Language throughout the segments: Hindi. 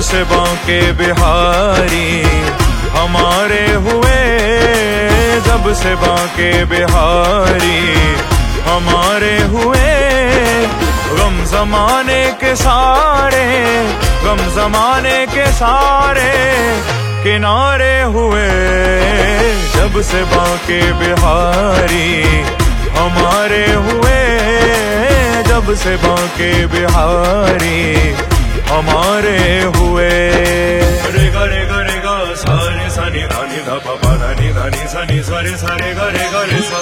से बांके बिहारी हमारे हुए, जब से बांके बिहारी हमारे हुए। गम जमाने के सारे, गम जमाने के सारे किनारे हुए। जब से बांके बिहारी हमारे हुए, जब से बांके बिहारी हमारे हुए। सनी धानी धा पा धानी धानी सनी सारे सारे, गरे गरे, सा।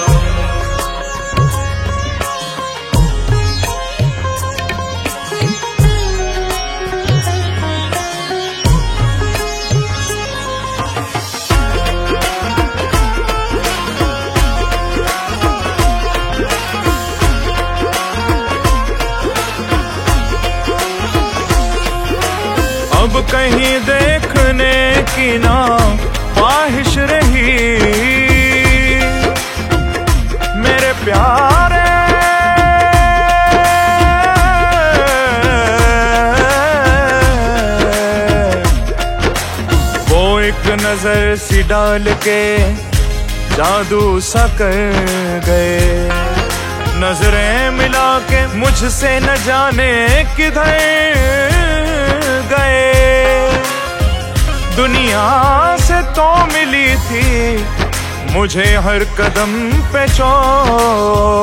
अब कहीं देखने की ना एक नज़र सी डाल के जादू सा कर गए। नज़रें मिला के मुझसे न जाने किधर गए। दुनिया से तो मिली थी मुझे हर कदम पे चोट।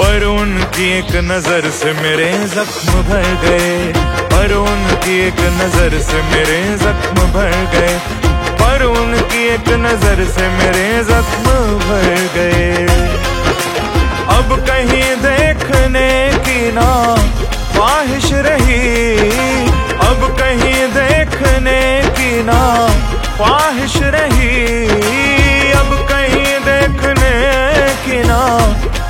पर उनकी एक नज़र से मेरे जख्म भर गए। पर उनकी एक नज़र से मेरे जख्म भर गए। पर उनकी एक नज़र से मेरे जख्म भर गए। अब कहीं देखने की ना ख्वाहिश रही। अब कहीं देखने की ना ख्वाहिश